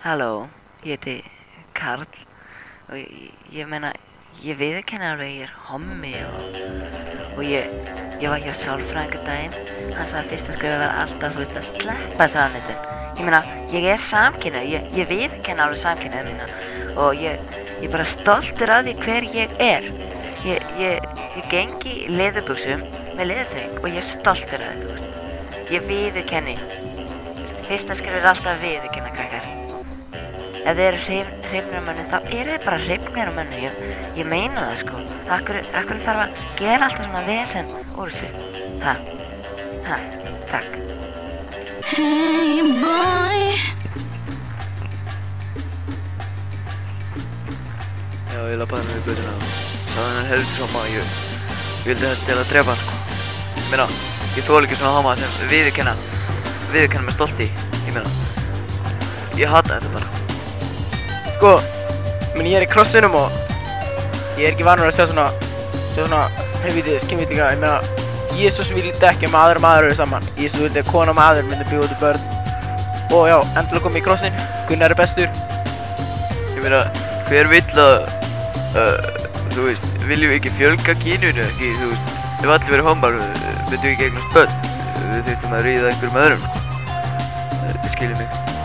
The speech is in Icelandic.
Halló, ég heiti Karl og ég, ég meina, ég viðurkenni alveg að ég er hommi og, og ég, ég var hjá sálfræðingadaginn, hann sagði að fyrsta skrifa var alltaf, þú veist, að sleppa sannleitin. Ég meina, ég er samkynna, ég, ég viðurkenni alveg samkynnaðu mína og ég, ég bara stoltur af því hver ég er. Ég, ég, ég gengi í leðurbuxum með leðurþöng og ég er stoltur af því, þú veist. Ég viðurkenni. Fyrsta skrifa er alltaf að viðurkenna, krakkar ef þið eru hrifnir á mönnu þá eru þið bara hrifnir á mönnu ég, ég meina það sko. Akkur, akkur þarf að gera alltaf svona vesen úr þessu? Ha, ha, takk. Hey boy. Já, ég lappaði með guttuna og sagði hennar heldur svo maður ég vildi þetta til að drepa hann sko. Ég meina, ég þól ekki svona hama sem viðurkenna, viðurkenna með stolti. Ég meina, ég hata þetta bara. Sko, menn ég er í krossinum og ég er ekki vanur að sjá svona, sjá svona helvítið skimvítinga, ég meina, Jésús vildi ekki að maður og maður eru saman. Jésús vildi að kona og maður myndi bjóða til börn. Og já, endilega komið í krossin, Gunnar er bestur. Ég meina, hver vill að, uh, þú veist, viljum við ekki fjölga kynjunu, ekki, þú veist, ef allir verið homar, myndum við ekki eignast börn. Við þurftum að ríða einhverjum öðrum. Þið skiljið mig. Rude